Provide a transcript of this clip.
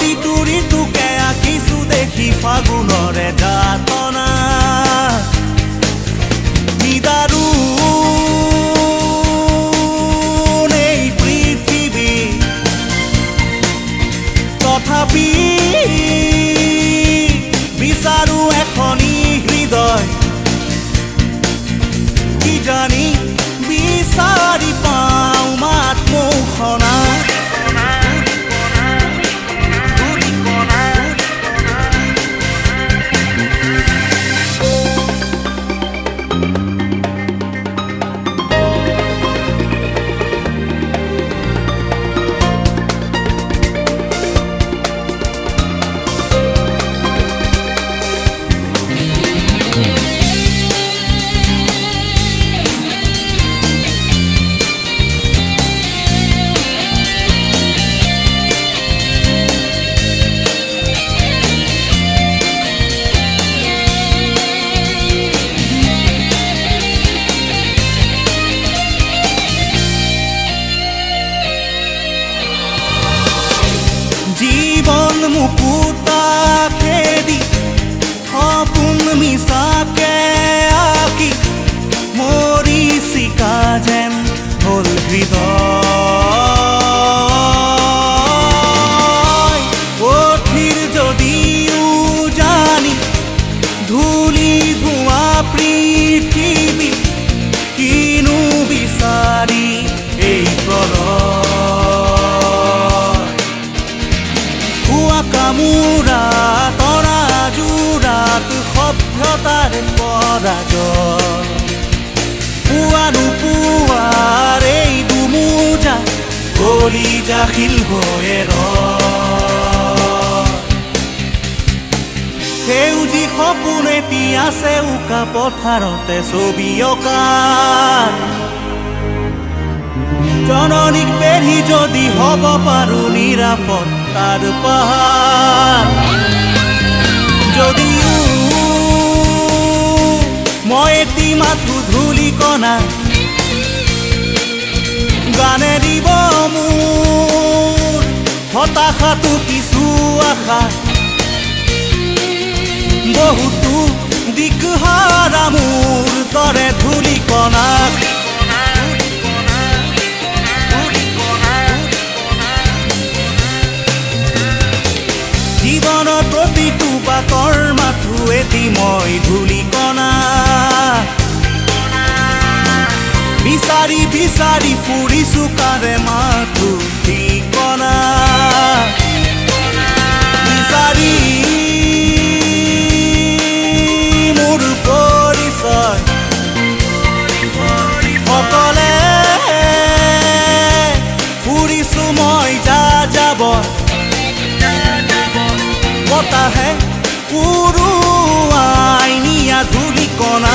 প্ৰতিটো ঋতুকে আঁকিছো দেখি ফাগুণৰে যাতনা। নিদাৰুণ এই পৃথিৱী তথাপি বিচাৰো এখনি হৃদয়। কি জানি como puta কামোৰা তৰা জোৰাত সভ্যতাৰ পৰাজয়। পোৱা নোপোৱাৰ এই দুমোজা শিল হৈয়ে ৰয় সেউজী সপোন এতিয়া চেউকা পথাৰতে ছবি অঁকা। জননীক বেঢ়ি যদি হ'ব পাৰো নিৰাপদ তাৰ পাহাৰ। যদিও মই এটি মাথো ধূলিকণা গানে দিব মোৰ হতাশাটো কিছু আশা। বহুতো দিশহাৰা বাটৰ মাথো এটি মই ধূলিকণা বিচাৰি বিচাৰি ফুৰিছো কাৰে মাথো ঠিকনা বিচাৰি মোৰ পৰিচয়। সকলে ফুৰিছো মই যা যাব। বতাহে উৰুৱাই নিয়া ধূলিকণা